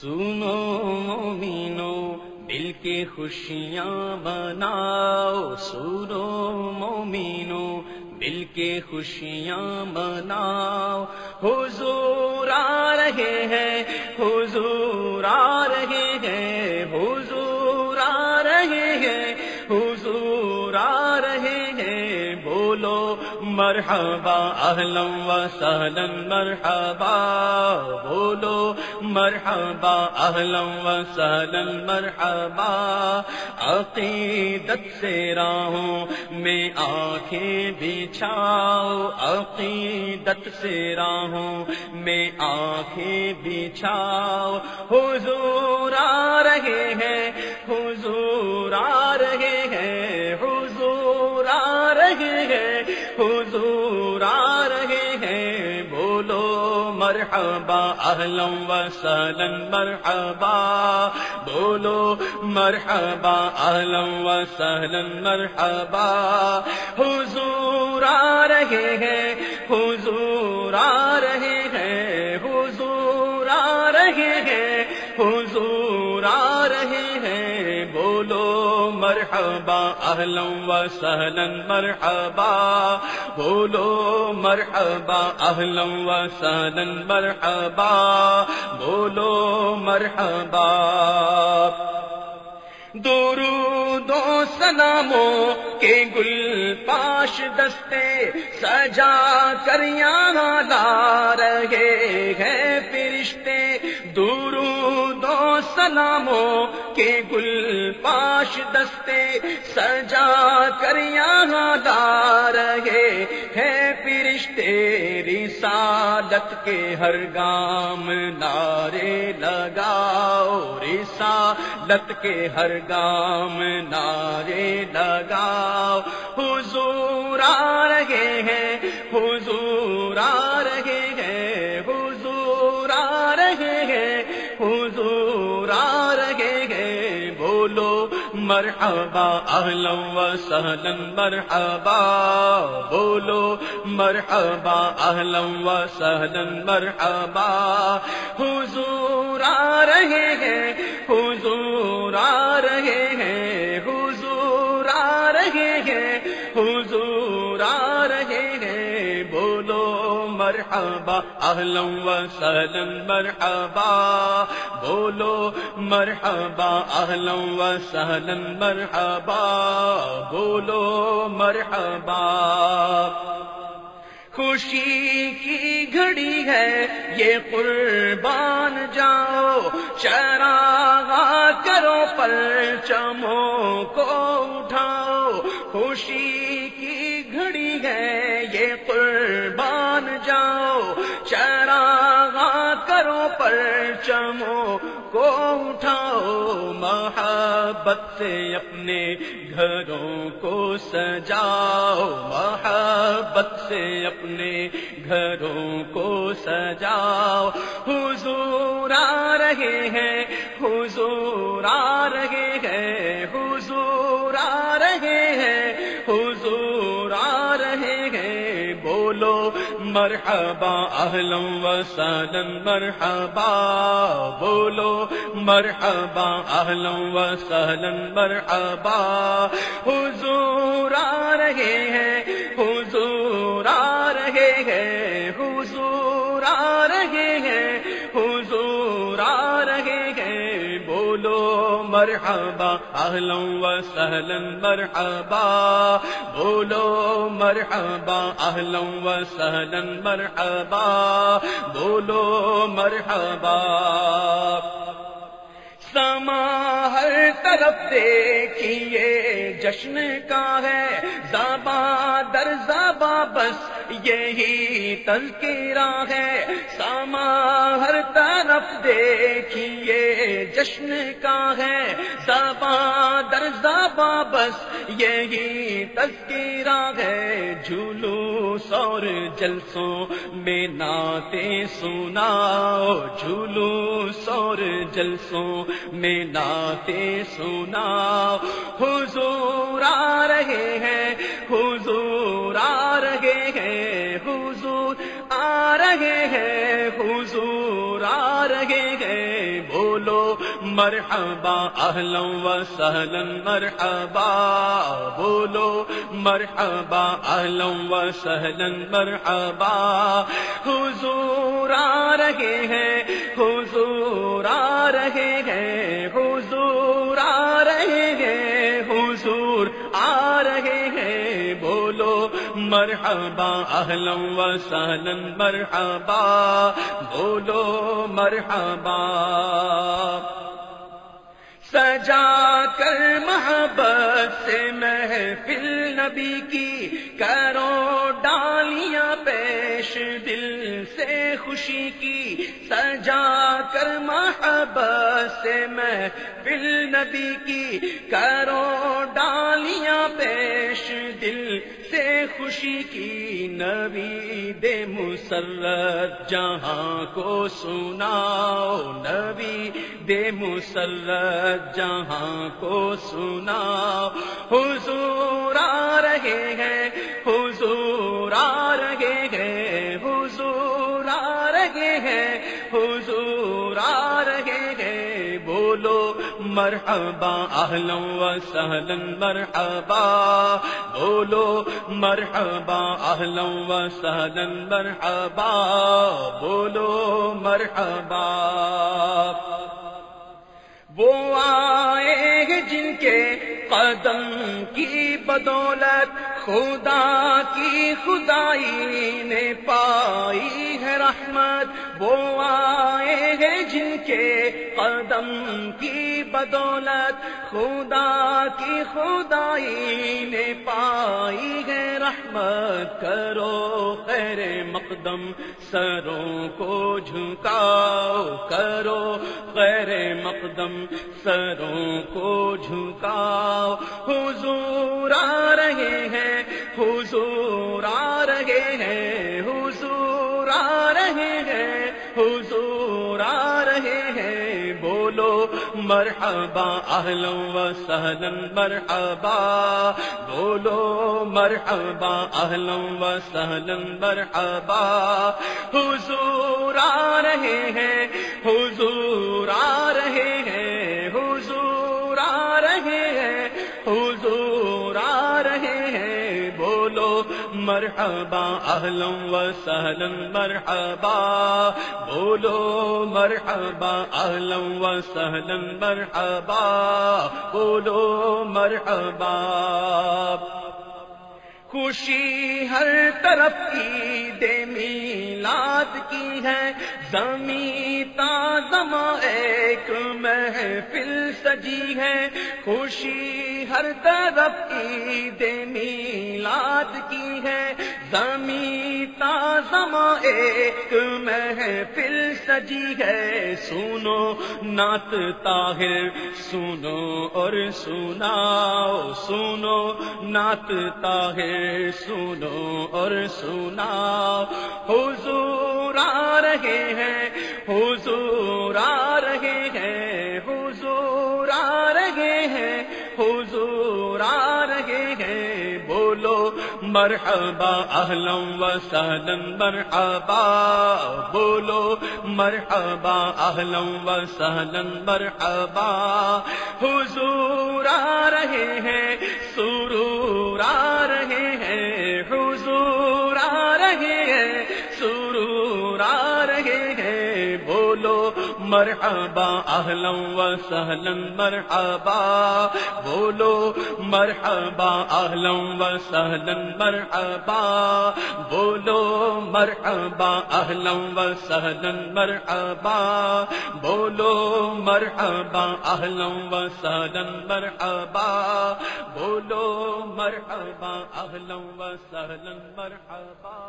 سنو مومینو دل کے خوشیاں مناؤ سنو مومینو دل کے خوشیاں مناؤ حضور آ رہے ہیں، حضور آ رہے ہیں، حضور آ رہے ہیں، حضور مرحبا اہلم و سہلن مرحبا، بولو مرحبا اہلم و سہلن مرحبا، عقیدت سے راہوں میں آنکھیں بچھاؤ، عقیدت سے راہوں میں آنکھیں بچھاؤ، حضور آ رہے ہیں، حضور آ رہے ہیں۔ رہے ہیں، حضور آ رہے ہیں۔ بولو مرحبا اہلم و سلن مرحبا۔ بولو مرحبا اہلم و سہلن مرحبا۔ حضور آ رہے ہیں، حضور مرحبا اہلم و سہلن مرحبا، بولو مرحبا اہلم و سہلن مرحبا، بولو مرحبا. دورو دو سلاموں کے گل پاش دستے، سجا کر یہاں لا رہے ہیں فرشتے۔ دورو دو کے گل پاش دستے سجا کر یہاں لا رہے ہیں فرشتے رسالت کے ہر گام نعرے لگاؤ، رسالت کے ہر گام نعرے لگاؤ۔ حضور آ رہے ہیں، حضور آ رہے مرحبا اہلم و سہلا مرحبا، بولو، مرحبا اہلا و سہلا مرحبا. حضور آ رہے ہیں، حضور آ رہے ہیں مرحبا اہلم و سہلن مرحبا. بولو مرحبا اہلم و سہلن مرحبا. بولو مرحبا. خوشی کی گھڑی ہے یہ قربان جاؤ، چراغا کرو پر چمو کو اٹھاؤ. خوشی کی گھڑی ہے یہ قربان کرو پر چمو کو اٹھاؤ محبت سے اپنے گھروں کو سجاؤ، محبت سے اپنے گھروں کو سجاؤ۔ حضور آ رہے ہیں، حضور آ رہے ہیں، حضور مرحبا اہلم و سلن مرحبا بولو مرحبا اہلم و سہلن مرحبا حضور آ رہے مرحبا اہلم و سہلن مرحبا. بولو مرحبا اہلم و سہلن مرحبا. بولو مرحبا. سما ہر طرف دیکھیے، جشن کا ہے زبا در زبا بس یہی تذکرہ ہے۔ سما ہر طرف دیکھیے جشن کا ہے۔ زبا در زبا بس یہی تذکرہ ہے۔ جھولو سور جلسوں میں ناتے سناؤ۔ جھولو سور جلسوں میں ناتے سناؤ۔ حضور آ رہے ہیں۔ حضور آ رہے ہیں، حضور آ رہے ہیں۔ بولو، مرحبا اہلم و سہلن مرحبا۔ بولو، مرحبا اہلم و سہلن مرحبا۔ حضور آ رہے ہیں، حضور آ رہے ہیں، حضور آ رہے ہیں۔ حضور آ مرحبا اہلم و سہلن مرحبا، بولو مرحبا۔ سجا کر محبت سے محفل نبی کی، کرو ڈالیاں پیش دل سے خوشی کی۔ سجا کر محبت سے محفل نبی کی، کرو ڈالیاں پیش دل سے خوشی کی نبی دے مسرت، جہاں کو سناؤ نبی دے مسرت، جہاں کو سنا حضور آ رہے ہیں، حضور آ رہے ہیں، حضور آ رہے ہیں، حضور مرحبا اہلم و سہلن مرحبا. بولو مرحبا اہلم و سہلن مرحبا. بولو مرحبا. وہ آئے ہیں جن کے قدم کی بدولت خدا کی، خدائی نے پائی ہے رحمت. وہ آئے ہیں جن کے قدم کی بدولت خدا کی خدائی نے پائی ہے رحمت کرو خیر مقدم سروں کو جھکاؤ کرو خیر مقدم سروں کو جھکاؤ حضور آ رہے ہیں حضور مرحبا اہل و سہلن مرحبا. بولو مرحبا اہل و سہلن مرحبا. حضور آ رہے ہیں، حضور آ مرحبا اہلم و سہلن مرحبا. بولو مرحبا اہلم و سہلن مرحبا. بولو مرحبا. خوشی ہر طرف کی دے میلاد کی ہے، زمین تازم ایک محفل سجی ہے، خوشی ہر طرف کی میلاد کی ہے۔ زمین تازم ایک محفل سجی ہے۔ سنو نعت طاہر، سنو اور سناؤ، سنو نعت طاہر، سنو اور سنا حضور آ رہے ہیں، حضور آ رہے ہیں، حضور آ رہے ہیں، حضور آ رہے ہیں۔ بولو، مرحبا اہلم و سہلن مرحبا۔ بولو، مرحبا اہلم و سہلن مرحبا۔ حضور آ رہے ہیں، سرور آ رہے مرحبا اہلم و سہلن مرحبا، بولو، مرحبا اہلم و سہلن مرحبا، بولو، مرحبا اہلم و سہلن مرحبا، بولو، مرحبا اہلم و سہلن مرحبا، بولو، مرحبا اہلم و سہلن مرحبا.